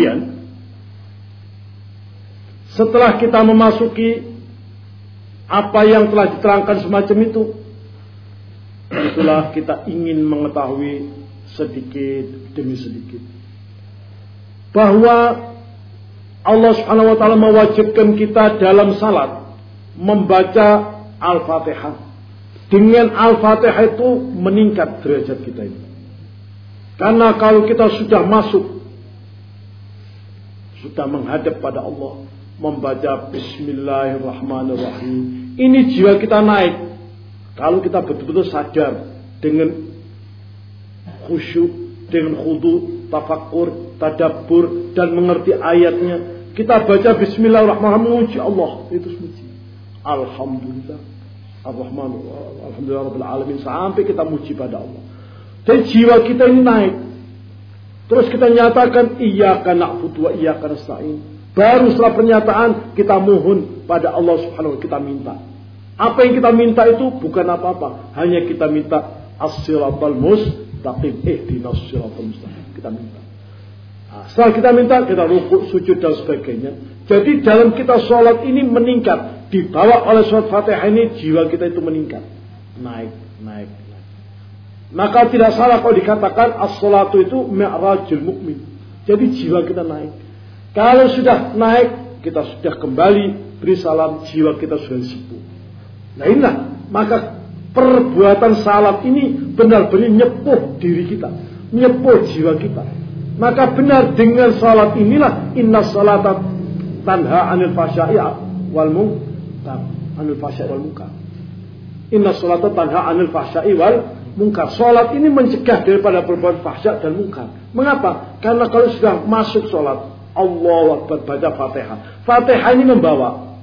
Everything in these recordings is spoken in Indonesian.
kemudian setelah kita memasuki apa yang telah diterangkan semacam itu, itulah kita ingin mengetahui sedikit demi sedikit bahwa Allah Subhanahu wa taala mewajibkan kita dalam salat membaca Al-Fatihah. Dengan Al-Fatihah itu meningkat derajat kita ini. Karena kalau kita sudah masuk sudah menghadap pada Allah, membaca Bismillahirrahmanirrahim. Ini jiwa kita naik. Kalau kita betul-betul sadar dengan khusyuk, dengan khudu, tafakur, tadabbur, dan mengerti ayatnya. Kita baca Bismillahirrahmanirrahim, memuji Allah. Itu memuji. Alhamdulillah. Ar-Rahman, Alhamdulillah Rabbil Alamin. Sampai kita muji pada Allah. Dan jiwa kita ini naik. Terus kita nyatakan, Iya na'budu wa iya nasta'in. Baru setelah pernyataan kita mohon pada Allah Subhanahu kita minta. Apa yang kita minta itu bukan apa-apa, hanya kita minta as-siratal mustaqim, ihdinas siratal mustaqim. Kita minta. Nah, setelah kita minta, kita rukuk, sujud dan sebagainya. Jadi dalam kita sholat ini meningkat. Dibawa oleh surat fatihah ini jiwa kita itu meningkat. Naik, naik. Maka tidak salah kalau dikatakan as-salatu itu mi'rajul mukmin. Jadi jiwa kita naik. Kalau sudah naik, kita sudah kembali beri salam, jiwa kita sudah sepuh. Nah inilah, maka perbuatan salat ini benar-benar nyepuh diri kita, nyepuh jiwa kita. Maka benar dengan salat inilah inna salata tanha anil fasya'i wal munkar, anil fasya'i wal munkar. Inna salata tanha anil fasya'i wal munkar. Salat ini mencegah daripada perbuatan fahsya dan munkar. Mengapa? Karena kalau sudah masuk salat, Allah Akbar baca Fatihah. Fatihah ini membawa.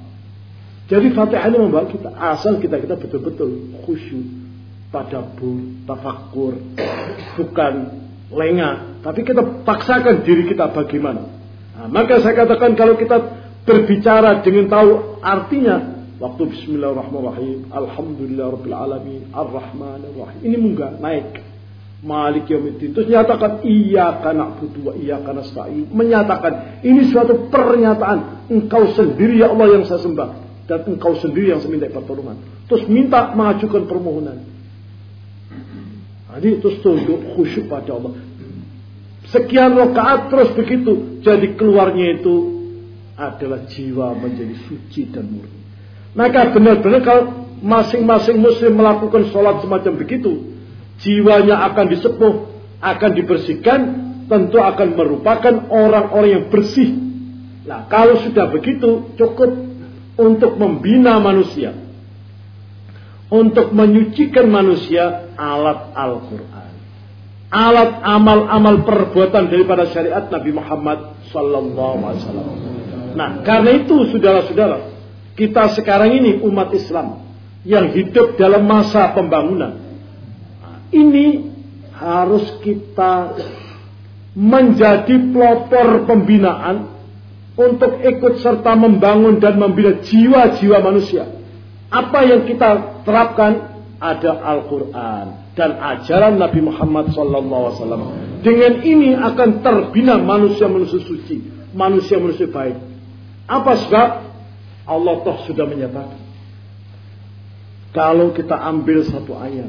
Jadi Fatihah ini membawa kita. Asal kita kita betul-betul khusyuk, tadabbur, tafakur, bukan lengah. Tapi kita paksakan diri kita bagaimana. Nah, maka saya katakan kalau kita berbicara dengan tahu artinya waktu Bismillahirrahmanirrahim, Alhamdulillah Rabbil Alamin, Ar-Rahmanirrahim. Ini munggah naik. Malik Yaumiddin. Terus nyatakan iya karena butuh iya karena nasta'in. Menyatakan ini suatu pernyataan. Engkau sendiri ya Allah yang saya sembah. Dan engkau sendiri yang saya minta pertolongan. Terus minta mengajukan permohonan. Jadi terus tunduk khusyuk pada Allah. Sekian rakaat terus begitu. Jadi keluarnya itu adalah jiwa menjadi suci dan murni. Maka benar-benar kalau masing-masing muslim melakukan sholat semacam begitu jiwanya akan disepuh, akan dibersihkan, tentu akan merupakan orang-orang yang bersih. Nah, kalau sudah begitu, cukup untuk membina manusia. Untuk menyucikan manusia alat Al-Quran. Alat amal-amal perbuatan daripada syariat Nabi Muhammad Sallallahu Alaihi Wasallam. Nah, karena itu saudara-saudara, kita sekarang ini umat Islam yang hidup dalam masa pembangunan ini harus kita menjadi pelopor pembinaan untuk ikut serta membangun dan membina jiwa-jiwa manusia. Apa yang kita terapkan ada Al-Quran dan ajaran Nabi Muhammad SAW. Dengan ini akan terbina manusia-manusia suci, manusia-manusia baik. Apa sebab? Allah toh sudah menyatakan. Kalau kita ambil satu ayat,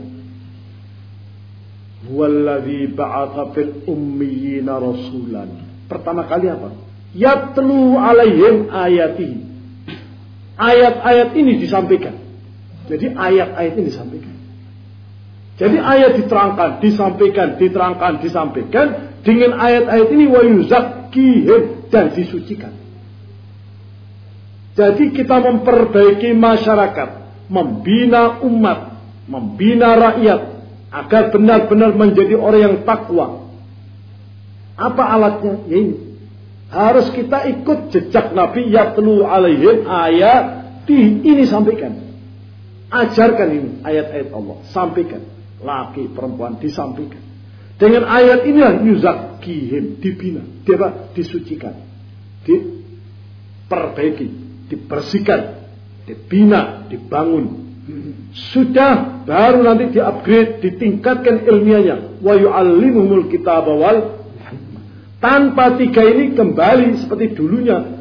Walladhi ba'atha fil ummiyina rasulan. Pertama kali apa? Yatlu alaihim ayati. Ayat-ayat ini disampaikan. Jadi ayat-ayat ini disampaikan. Jadi ayat diterangkan, disampaikan, diterangkan, disampaikan. Dengan ayat-ayat ini wa yuzakkihim dan disucikan. Jadi kita memperbaiki masyarakat, membina umat, membina rakyat, agar benar-benar menjadi orang yang takwa. Apa alatnya? Ya ini. Harus kita ikut jejak Nabi yatlu alaihim ayat ini sampaikan. Ajarkan ini ayat-ayat Allah. Sampaikan. Laki, perempuan disampaikan. Dengan ayat inilah yuzakihim dibina, dia disucikan, diperbaiki, dibersihkan, dibina, dibangun, sudah baru nanti di-upgrade, ditingkatkan ilmiahnya. Wa yu'allimuhumul kitab wal Tanpa tiga ini kembali seperti dulunya.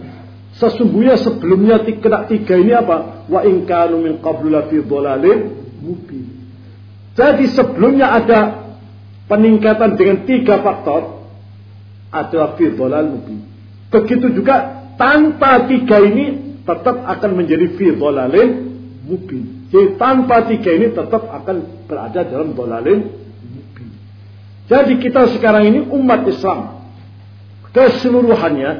Sesungguhnya sebelumnya kena tiga ini apa? Wa in kanu min qablu fi mubin. Jadi sebelumnya ada peningkatan dengan tiga faktor adalah fi mubin. Begitu juga tanpa tiga ini tetap akan menjadi fi mubin. Jadi tanpa tiga ini tetap akan berada dalam dolalin mubin. Jadi kita sekarang ini umat Islam keseluruhannya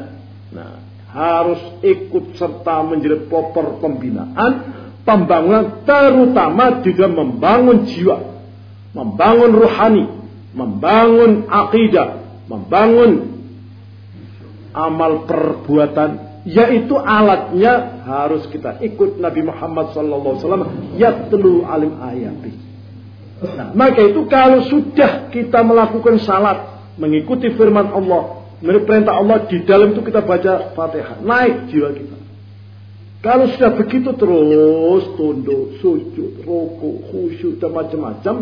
nah, harus ikut serta menjadi popor pembinaan pembangunan terutama dalam membangun jiwa, membangun ruhani, membangun akidah, membangun amal perbuatan yaitu alatnya harus kita ikut Nabi Muhammad SAW yatlu alim ayati. Nah, maka itu kalau sudah kita melakukan salat mengikuti firman Allah Menurut perintah Allah di dalam itu kita baca Fatihah. Naik jiwa kita. Kalau sudah begitu terus tunduk, sujud, rokok, khusyuk dan macam-macam,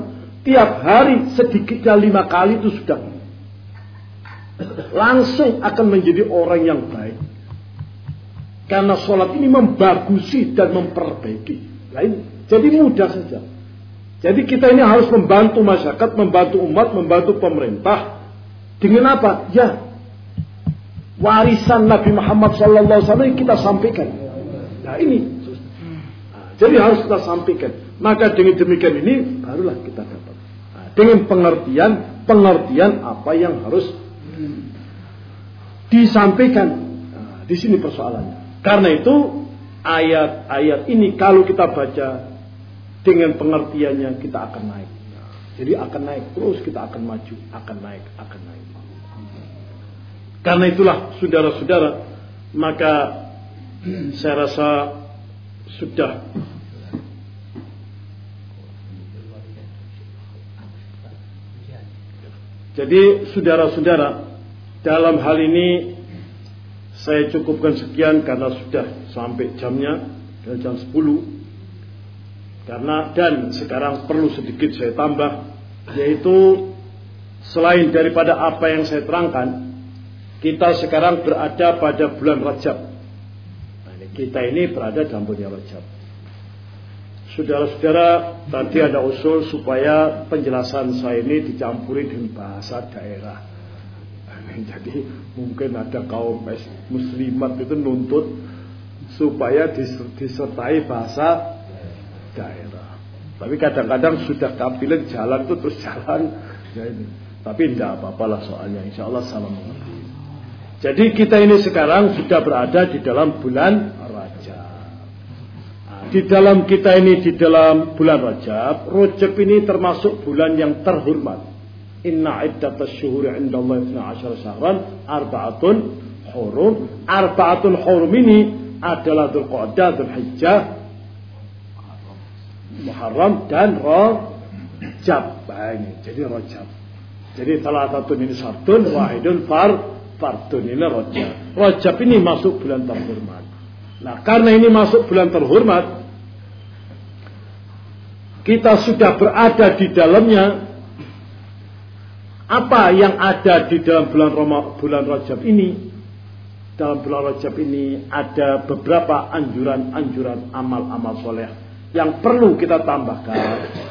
tiap hari sedikitnya lima kali itu sudah langsung akan menjadi orang yang baik. Karena sholat ini membagusi dan memperbaiki. Lain, jadi mudah saja. Jadi kita ini harus membantu masyarakat, membantu umat, membantu pemerintah. Dengan apa? Ya, warisan Nabi Muhammad SAW kita sampaikan. Nah ini, nah, jadi harus kita sampaikan. Maka dengan demikian ini barulah kita dapat. Nah, dengan pengertian, pengertian apa yang harus disampaikan. Nah, di sini persoalannya. Karena itu ayat-ayat ini kalau kita baca dengan pengertiannya kita akan naik. Jadi akan naik terus kita akan maju, akan naik, akan naik. Karena itulah saudara-saudara, maka saya rasa sudah Jadi saudara-saudara, dalam hal ini saya cukupkan sekian karena sudah sampai jamnya dan jam 10. Karena dan sekarang perlu sedikit saya tambah yaitu selain daripada apa yang saya terangkan kita sekarang berada pada bulan Rajab. Nah, kita ini berada dalam bulan Rajab. Saudara-saudara, tadi ada usul supaya penjelasan saya ini dicampuri dengan bahasa daerah. Jadi mungkin ada kaum muslimat itu nuntut supaya disertai bahasa daerah. Tapi kadang-kadang sudah tampilan jalan itu terus jalan. Ya. Tapi tidak apa-apa lah soalnya. Insya Allah salam mengerti. Jadi kita ini sekarang sudah berada di dalam bulan Rajab. Di dalam kita ini di dalam bulan Rajab, Rajab ini termasuk bulan yang terhormat. Inna iddatas syuhuri Allah 12 syahran arba'atun hurum. Arba'atun hurum ini adalah Dzulqa'dah, Dzulhijjah, Muharram dan Rajab. Ini jadi Rajab. Jadi salah satu ini satu wahidun far Fardun ini rojab. Rojab ini masuk bulan terhormat. Nah karena ini masuk bulan terhormat. Kita sudah berada di dalamnya. Apa yang ada di dalam bulan Roma, bulan Rajab ini? Dalam bulan Rajab ini ada beberapa anjuran-anjuran amal-amal soleh yang perlu kita tambahkan.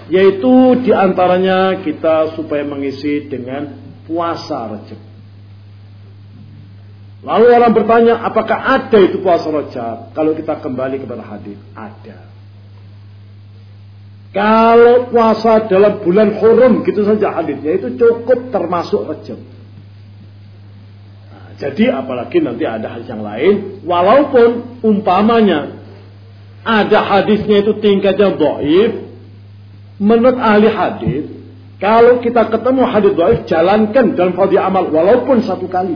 Yaitu di antaranya kita supaya mengisi dengan puasa Rajab. Lalu orang bertanya, apakah ada itu puasa Rajab? Kalau kita kembali kepada hadis, ada. Kalau puasa dalam bulan Hurum, gitu saja hadisnya itu cukup termasuk Rajab. Nah, jadi apalagi nanti ada hadis yang lain, walaupun umpamanya ada hadisnya itu tingkatnya doif, menurut ahli hadis, kalau kita ketemu hadis doif, jalankan dalam fadhi amal walaupun satu kali.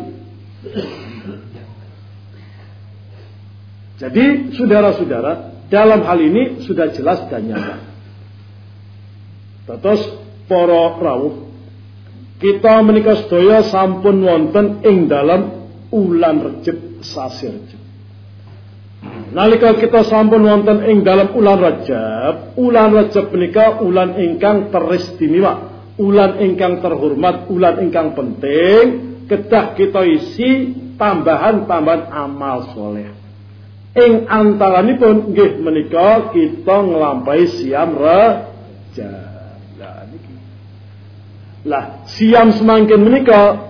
Jadi saudara-saudara, dalam hal ini sudah jelas dan nyata. Terus para rawuh kita menikah sedaya sampun wonten ing dalam ulan Rejab sasi Rejab. Nalika kita sampun wonten ing dalam ulan Rajab, ulan Rajab menika ulan ingkang teristimewa, ulan ingkang terhormat, ulan ingkang penting kedah kita isi tambahan-tambahan amal soleh. Ing antaranipun nggih menika kita nglampahi siam reja. Lah niki. Siam semangkin menika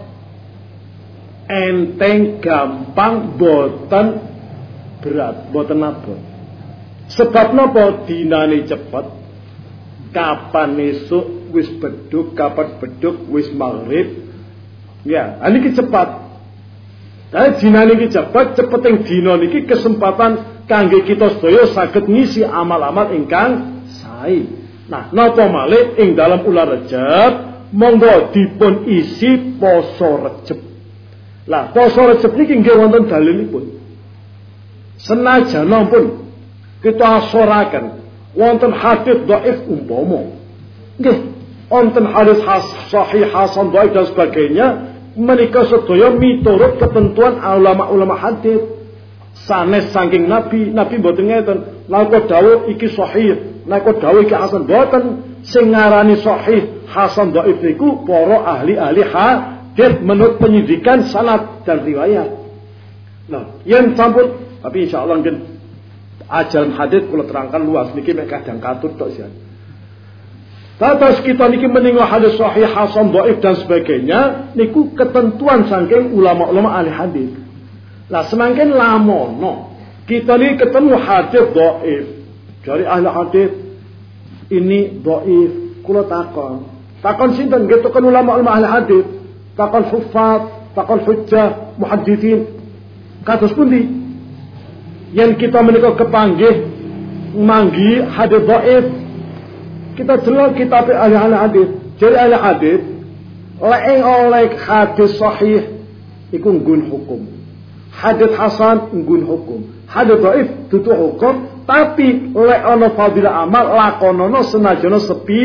enteng gampang boten berat, boten abot. Sebab napa dinane cepet kapan esuk wis beduk, kapan beduk wis maghrib. Ya, ini cepat. Nah, dina niki cepat, cepet yang dina niki kesempatan kangge kita sedaya saged ngisi amal-amal ingkang sae. Nah, napa malih ing dalam ular Rejab monggo dipun isi poso Rejab. Lah, poso Rejab niki nggih wonten dalilipun. Senajan pun kita asoraken wonten hadis dhaif umpama nggih wonten hadis has, sahih hasan dhaif dan sebagainya menika sedaya miturut ketentuan ulama-ulama hadis sanes saking nabi nabi mboten ngeten nalika dawuh iki sahih nalika dawuh iki hasan mboten sing ngarani sahih hasan dhaif niku para ahli-ahli hadis menurut penyidikan sanad dan riwayat nah yang sampun tapi insyaallah nggih ajaran hadis kalau terangkan luas niki mek kadang katut tok sih. Tatas kita niki meninggal hadis sahih hasan dhaif dan sebagainya niku ketentuan saking ulama-ulama ahli hadis. Lah semakin lamono kita ini ketemu hadis dhaif dari ahli hadis ini dhaif kula takon. Takon sinten gitu kan ulama-ulama ahli hadis. Takon hufaz, takon hujjah, muhaddithin. Kados pundi? yang kita menikah kepanggih manggi hadis dhaif kita jelas kita ahli ahli hadis jadi ahli hadis lain oleh hadis sahih iku nggun hukum hadis hasan nggun hukum. Hadis dhaif tutu hukum. Tapi lek ana fadilah amal lakonono senajana sepi